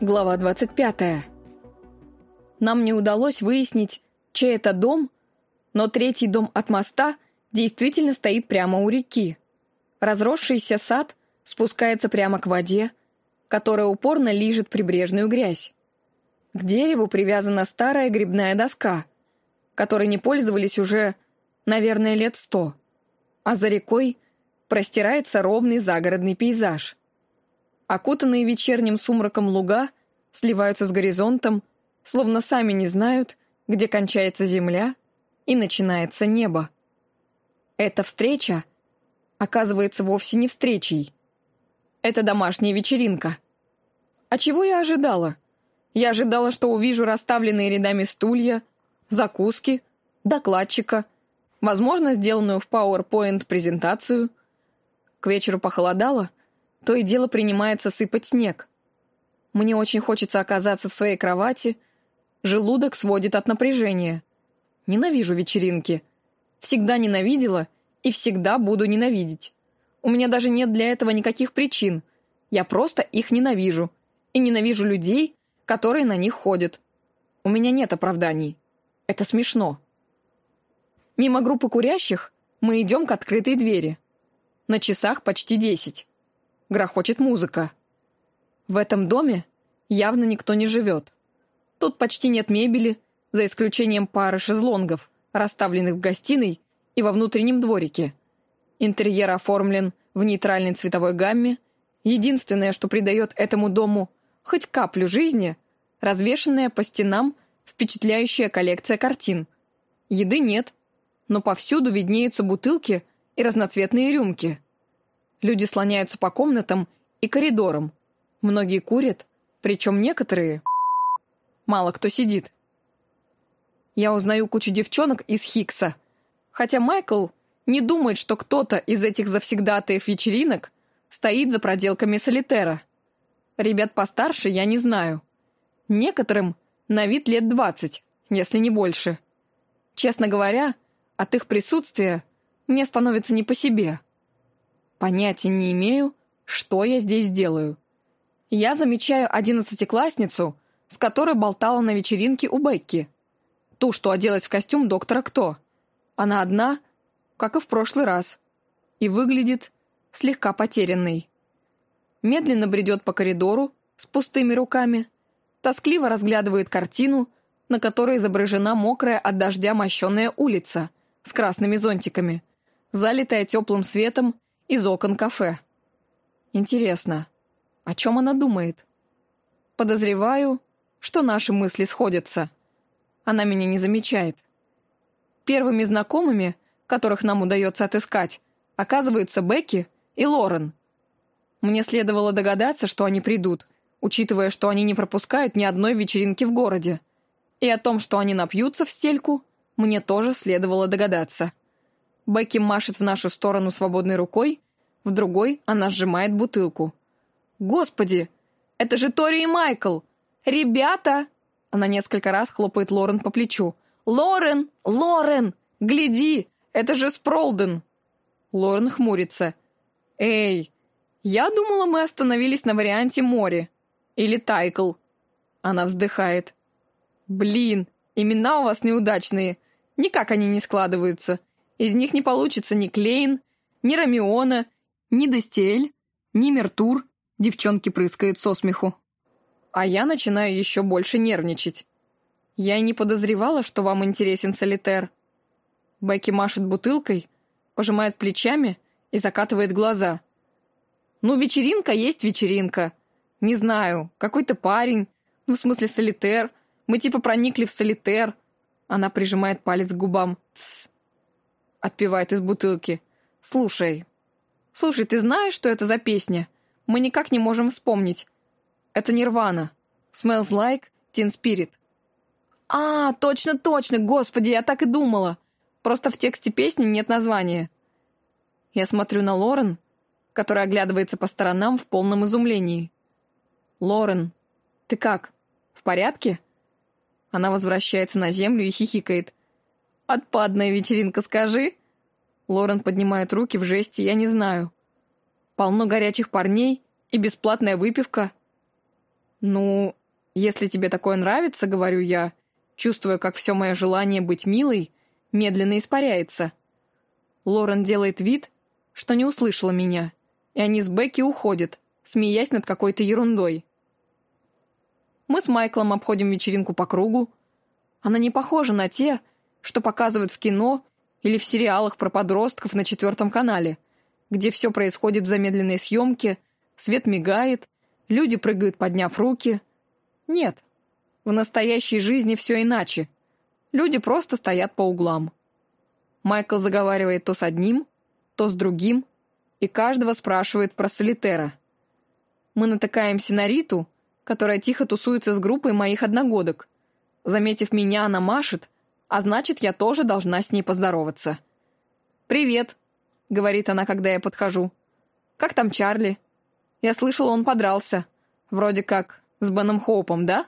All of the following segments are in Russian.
Глава 25. Нам не удалось выяснить, чей это дом, но третий дом от моста действительно стоит прямо у реки. Разросшийся сад спускается прямо к воде, которая упорно лижет прибрежную грязь. К дереву привязана старая грибная доска, которой не пользовались уже, наверное, лет сто, а за рекой простирается ровный загородный пейзаж. Окутанные вечерним сумраком луга сливаются с горизонтом, словно сами не знают, где кончается земля и начинается небо. Эта встреча оказывается вовсе не встречей. Это домашняя вечеринка. А чего я ожидала? Я ожидала, что увижу расставленные рядами стулья, закуски, докладчика, возможно, сделанную в PowerPoint презентацию. К вечеру похолодало — то и дело принимается сыпать снег. Мне очень хочется оказаться в своей кровати. Желудок сводит от напряжения. Ненавижу вечеринки. Всегда ненавидела и всегда буду ненавидеть. У меня даже нет для этого никаких причин. Я просто их ненавижу. И ненавижу людей, которые на них ходят. У меня нет оправданий. Это смешно. Мимо группы курящих мы идем к открытой двери. На часах почти десять грохочет музыка. В этом доме явно никто не живет. Тут почти нет мебели, за исключением пары шезлонгов, расставленных в гостиной и во внутреннем дворике. Интерьер оформлен в нейтральной цветовой гамме. Единственное, что придает этому дому хоть каплю жизни, развешенная по стенам впечатляющая коллекция картин. Еды нет, но повсюду виднеются бутылки и разноцветные рюмки – Люди слоняются по комнатам и коридорам. Многие курят, причем некоторые... Мало кто сидит. Я узнаю кучу девчонок из Хикса. Хотя Майкл не думает, что кто-то из этих завсегдатаев вечеринок стоит за проделками солитера. Ребят постарше я не знаю. Некоторым на вид лет двадцать, если не больше. Честно говоря, от их присутствия мне становится не по себе. Понятия не имею, что я здесь делаю. Я замечаю одиннадцатиклассницу, с которой болтала на вечеринке у Бекки. Ту, что оделась в костюм доктора Кто. Она одна, как и в прошлый раз, и выглядит слегка потерянной. Медленно бредет по коридору с пустыми руками, тоскливо разглядывает картину, на которой изображена мокрая от дождя мощенная улица с красными зонтиками, залитая теплым светом из окон кафе. Интересно, о чем она думает? Подозреваю, что наши мысли сходятся. Она меня не замечает. Первыми знакомыми, которых нам удается отыскать, оказываются Бекки и Лорен. Мне следовало догадаться, что они придут, учитывая, что они не пропускают ни одной вечеринки в городе. И о том, что они напьются в стельку, мне тоже следовало догадаться. Бекки машет в нашу сторону свободной рукой, в другой она сжимает бутылку. «Господи! Это же Тори и Майкл! Ребята!» Она несколько раз хлопает Лорен по плечу. «Лорен! Лорен! Гляди! Это же Спролден!» Лорен хмурится. «Эй, я думала, мы остановились на варианте море. Или Тайкл». Она вздыхает. «Блин, имена у вас неудачные. Никак они не складываются. Из них не получится ни Клейн, ни Ромеона, ни Дестель, ни Мертур. Девчонки прыскают со смеху. А я начинаю еще больше нервничать. Я и не подозревала, что вам интересен солитер. Бекки машет бутылкой, пожимает плечами и закатывает глаза. Ну, вечеринка есть вечеринка. Не знаю, какой-то парень, ну, в смысле солитер. Мы типа проникли в солитер. Она прижимает палец к губам. Тссс отпивает из бутылки. «Слушай, слушай, ты знаешь, что это за песня? Мы никак не можем вспомнить. Это Нирвана. Smells like Teen Spirit». «А, точно, точно, господи, я так и думала. Просто в тексте песни нет названия». Я смотрю на Лорен, которая оглядывается по сторонам в полном изумлении. «Лорен, ты как? В порядке?» Она возвращается на землю и хихикает. «Отпадная вечеринка, скажи?» Лорен поднимает руки в жесте «я не знаю». Полно горячих парней и бесплатная выпивка. «Ну, если тебе такое нравится, — говорю я, чувствуя, как все мое желание быть милой медленно испаряется. Лорен делает вид, что не услышала меня, и они с Бекки уходят, смеясь над какой-то ерундой. Мы с Майклом обходим вечеринку по кругу. Она не похожа на те, что показывают в кино или в сериалах про подростков на четвертом канале, где все происходит в замедленной съемке, свет мигает, люди прыгают, подняв руки. Нет, в настоящей жизни все иначе. Люди просто стоят по углам. Майкл заговаривает то с одним, то с другим, и каждого спрашивает про солитера. Мы натыкаемся на Риту, которая тихо тусуется с группой моих одногодок. Заметив меня, она машет, а значит, я тоже должна с ней поздороваться. «Привет», — говорит она, когда я подхожу. «Как там Чарли?» «Я слышала, он подрался. Вроде как с Беном Хоупом, да?»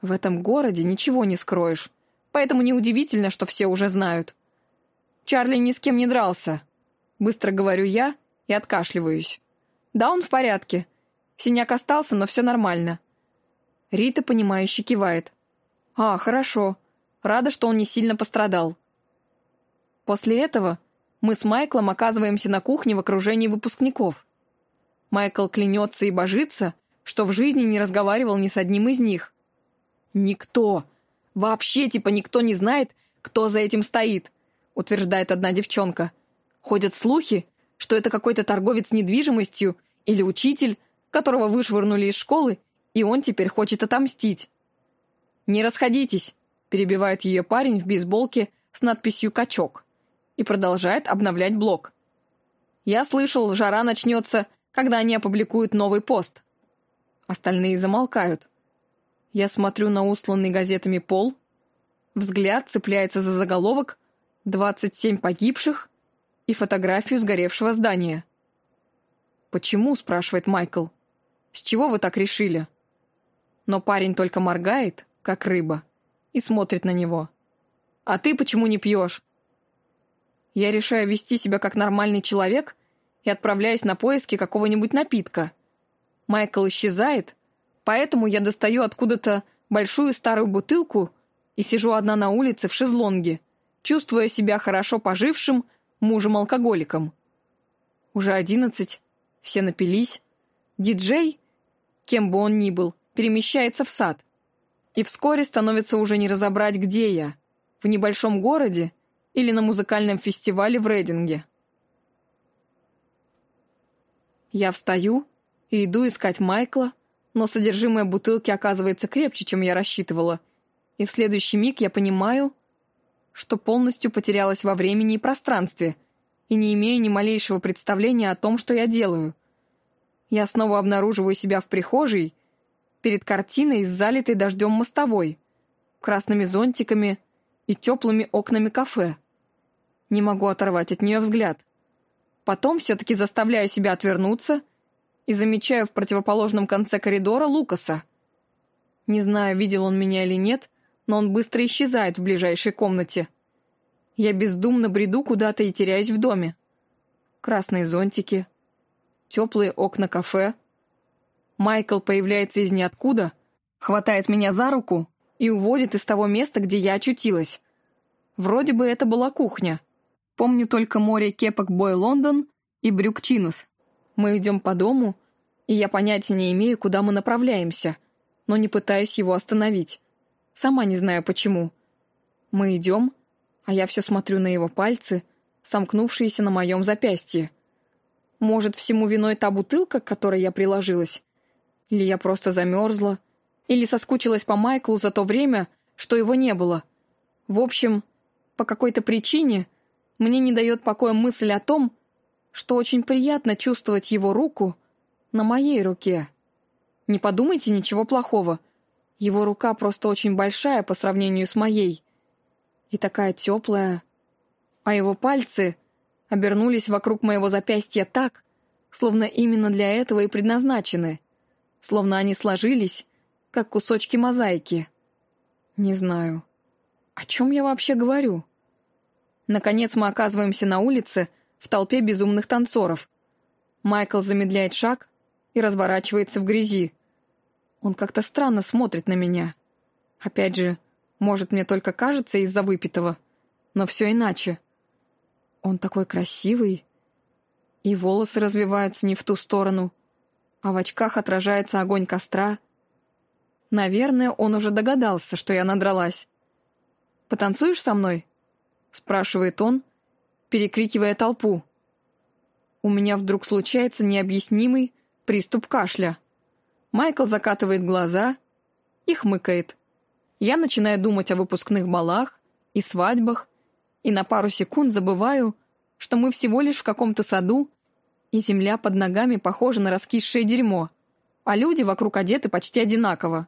В этом городе ничего не скроешь, поэтому неудивительно, что все уже знают. Чарли ни с кем не дрался. Быстро говорю я и откашливаюсь. Да, он в порядке. Синяк остался, но все нормально. Рита, понимающе кивает. А, хорошо. Рада, что он не сильно пострадал. После этого мы с Майклом оказываемся на кухне в окружении выпускников. Майкл клянется и божится, что в жизни не разговаривал ни с одним из них. Никто, вообще типа никто не знает, кто за этим стоит, утверждает одна девчонка. Ходят слухи, что это какой-то торговец недвижимостью или учитель, которого вышвырнули из школы, и он теперь хочет отомстить. «Не расходитесь», перебивает ее парень в бейсболке с надписью «Качок» и продолжает обновлять блог. «Я слышал, жара начнется, когда они опубликуют новый пост». Остальные замолкают. Я смотрю на усланный газетами пол. Взгляд цепляется за заголовок «27 погибших» и фотографию сгоревшего здания. «Почему?» — спрашивает Майкл. «С чего вы так решили?» Но парень только моргает, как рыба и смотрит на него. «А ты почему не пьешь?» Я решаю вести себя как нормальный человек и отправляюсь на поиски какого-нибудь напитка. Майкл исчезает, поэтому я достаю откуда-то большую старую бутылку и сижу одна на улице в шезлонге, чувствуя себя хорошо пожившим мужем-алкоголиком. Уже одиннадцать, все напились. Диджей, кем бы он ни был, перемещается в сад — и вскоре становится уже не разобрать, где я, в небольшом городе или на музыкальном фестивале в Рейдинге. Я встаю и иду искать Майкла, но содержимое бутылки оказывается крепче, чем я рассчитывала, и в следующий миг я понимаю, что полностью потерялась во времени и пространстве и не имею ни малейшего представления о том, что я делаю. Я снова обнаруживаю себя в прихожей перед картиной с залитой дождем мостовой, красными зонтиками и теплыми окнами кафе. Не могу оторвать от нее взгляд. Потом все-таки заставляю себя отвернуться и замечаю в противоположном конце коридора Лукаса. Не знаю, видел он меня или нет, но он быстро исчезает в ближайшей комнате. Я бездумно бреду куда-то и теряюсь в доме. Красные зонтики, теплые окна кафе — Майкл появляется из ниоткуда, хватает меня за руку и уводит из того места, где я очутилась. Вроде бы это была кухня. Помню только море кепок Бой Лондон и брюк Чинус. Мы идем по дому, и я понятия не имею, куда мы направляемся, но не пытаюсь его остановить. Сама не знаю почему. Мы идем, а я все смотрю на его пальцы, сомкнувшиеся на моем запястье. Может, всему виной та бутылка, к которой я приложилась? Или я просто замерзла, или соскучилась по Майклу за то время, что его не было. В общем, по какой-то причине мне не дает покоя мысль о том, что очень приятно чувствовать его руку на моей руке. Не подумайте ничего плохого. Его рука просто очень большая по сравнению с моей. И такая теплая. А его пальцы обернулись вокруг моего запястья так, словно именно для этого и предназначены словно они сложились, как кусочки мозаики. Не знаю. О чем я вообще говорю? Наконец мы оказываемся на улице в толпе безумных танцоров. Майкл замедляет шаг и разворачивается в грязи. Он как-то странно смотрит на меня. Опять же, может, мне только кажется из-за выпитого, но все иначе. Он такой красивый, и волосы развиваются не в ту сторону, а в очках отражается огонь костра. Наверное, он уже догадался, что я надралась. «Потанцуешь со мной?» — спрашивает он, перекрикивая толпу. У меня вдруг случается необъяснимый приступ кашля. Майкл закатывает глаза и хмыкает. Я начинаю думать о выпускных балах и свадьбах, и на пару секунд забываю, что мы всего лишь в каком-то саду, и земля под ногами похожа на раскисшее дерьмо, а люди вокруг одеты почти одинаково.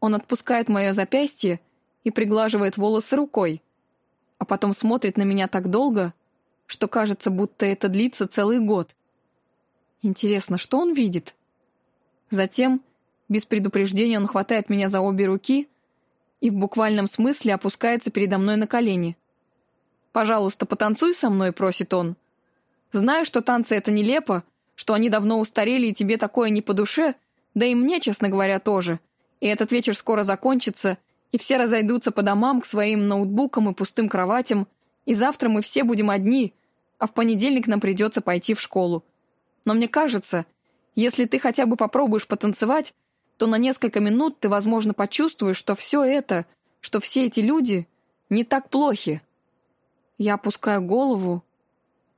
Он отпускает мое запястье и приглаживает волосы рукой, а потом смотрит на меня так долго, что кажется, будто это длится целый год. Интересно, что он видит? Затем, без предупреждения, он хватает меня за обе руки и в буквальном смысле опускается передо мной на колени. «Пожалуйста, потанцуй со мной», — просит он. «Знаю, что танцы — это нелепо, что они давно устарели и тебе такое не по душе, да и мне, честно говоря, тоже. И этот вечер скоро закончится, и все разойдутся по домам к своим ноутбукам и пустым кроватям, и завтра мы все будем одни, а в понедельник нам придется пойти в школу. Но мне кажется, если ты хотя бы попробуешь потанцевать, то на несколько минут ты, возможно, почувствуешь, что все это, что все эти люди не так плохи. Я опускаю голову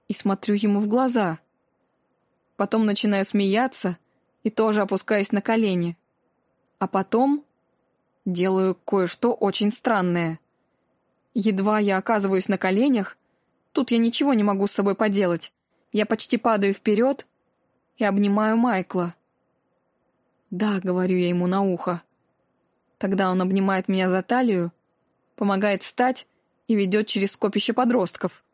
и смотрю ему в глаза. Потом начинаю смеяться и тоже опускаюсь на колени. А потом делаю кое-что очень странное. Едва я оказываюсь на коленях, тут я ничего не могу с собой поделать. Я почти падаю вперед и обнимаю Майкла. «Да», — говорю я ему на ухо. Тогда он обнимает меня за талию, помогает встать и ведет через скопище подростков.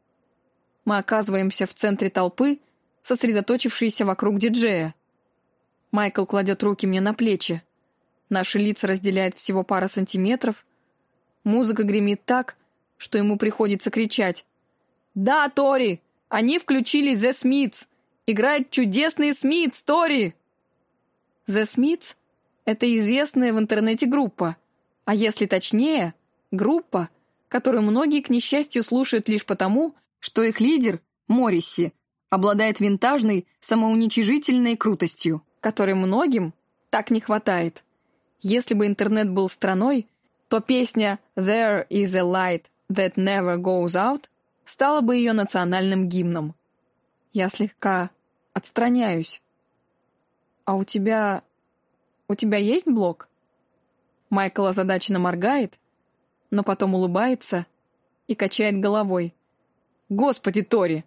Мы оказываемся в центре толпы, сосредоточившиеся вокруг диджея. Майкл кладет руки мне на плечи. Наши лица разделяет всего пара сантиметров. Музыка гремит так, что ему приходится кричать. «Да, Тори! Они включили The Smiths! Играет чудесный Смитс, Тори!» The Smiths — это известная в интернете группа, а если точнее, группа, которую многие, к несчастью, слушают лишь потому, что их лидер, Морриси, обладает винтажной, самоуничижительной крутостью, которой многим так не хватает. Если бы интернет был страной, то песня «There is a light that never goes out» стала бы ее национальным гимном. Я слегка отстраняюсь. «А у тебя... у тебя есть блог?» Майкл озадаченно моргает, но потом улыбается и качает головой. «Господи, Тори!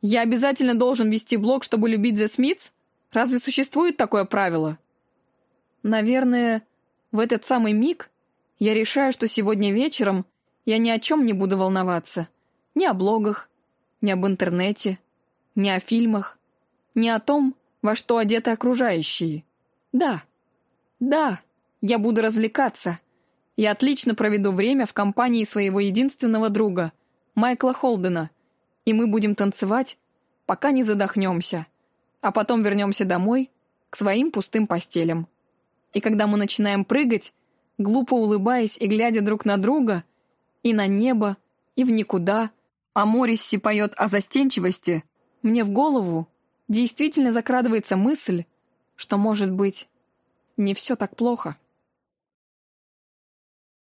Я обязательно должен вести блог, чтобы любить The Smiths? Разве существует такое правило?» Наверное, в этот самый миг я решаю, что сегодня вечером я ни о чем не буду волноваться. Ни о блогах, ни об интернете, ни о фильмах, ни о том, во что одеты окружающие. Да, да, я буду развлекаться. Я отлично проведу время в компании своего единственного друга, Майкла Холдена, и мы будем танцевать, пока не задохнемся, а потом вернемся домой к своим пустым постелям. И когда мы начинаем прыгать, глупо улыбаясь и глядя друг на друга, и на небо, и в никуда, а Морисси поет о застенчивости, мне в голову действительно закрадывается мысль, что, может быть, не все так плохо.